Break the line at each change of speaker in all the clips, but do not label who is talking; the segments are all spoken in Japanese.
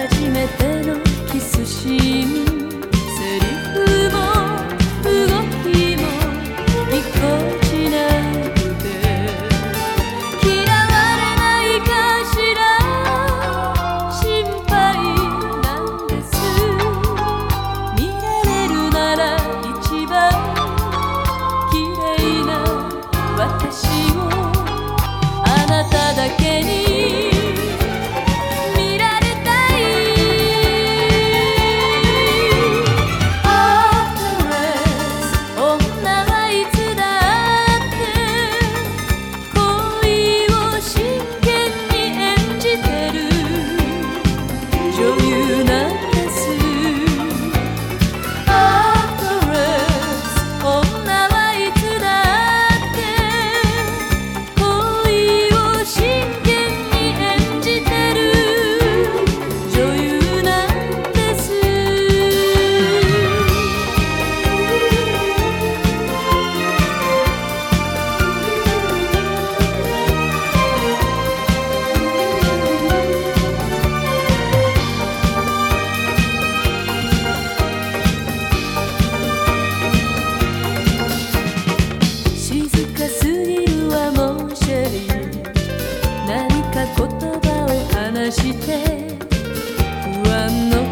初めて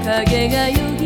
影が行く